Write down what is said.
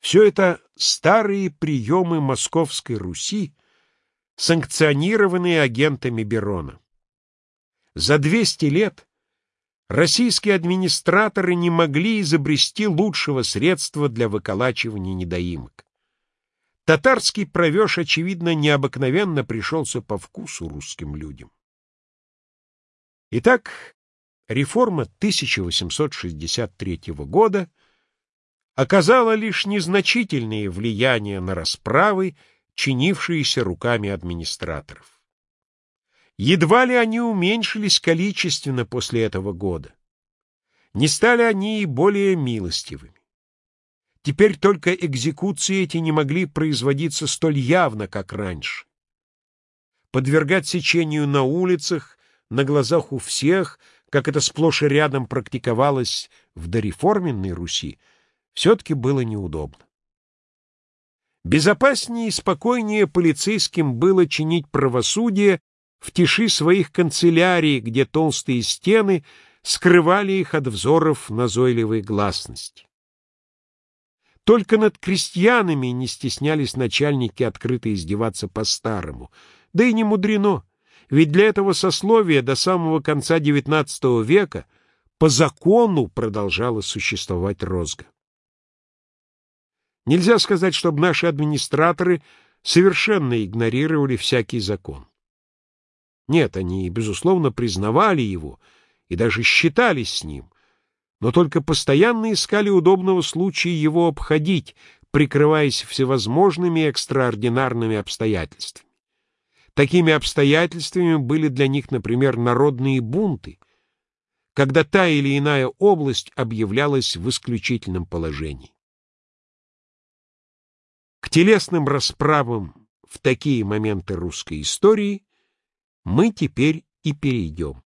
Все это старые приемы Московской Руси, санкционированные агентами Берона. За 200 лет российские администраторы не могли изобрести лучшего средства для выколачивания недоимок. Татарский провеж, очевидно, необыкновенно пришелся по вкусу русским людям. Итак, реформа 1863 года оказала лишь незначительное влияние на расправы, чинившиеся руками администраторов. Едва ли они уменьшились количественно после этого года. Не стали они и более милостивыми. Теперь только экзекуции эти не могли производиться столь явно, как раньше. Подвергать сечению на улицах, на глазах у всех, как это сплошь и рядом практиковалось в дореформенной Руси, все-таки было неудобно. Безопаснее и спокойнее полицейским было чинить правосудие в тиши своих канцелярий, где толстые стены скрывали их от взоров назойливой гласности. Только над крестьянами не стеснялись начальники открыто издеваться по-старому. Да и не мудрено, ведь для этого сословия до самого конца XIX века по закону продолжала существовать розга. Нельзя сказать, чтобы наши администраторы совершенно игнорировали всякий закон. Нет, они, безусловно, признавали его и даже считались с ним, но только постоянно искали удобного случая его обходить, прикрываясь всевозможными экстраординарными обстоятельствами. Такими обстоятельствами были для них, например, народные бунты, когда та или иная область объявлялась в исключительном положении. Телесным расправам в такие моменты русской истории мы теперь и перейдем.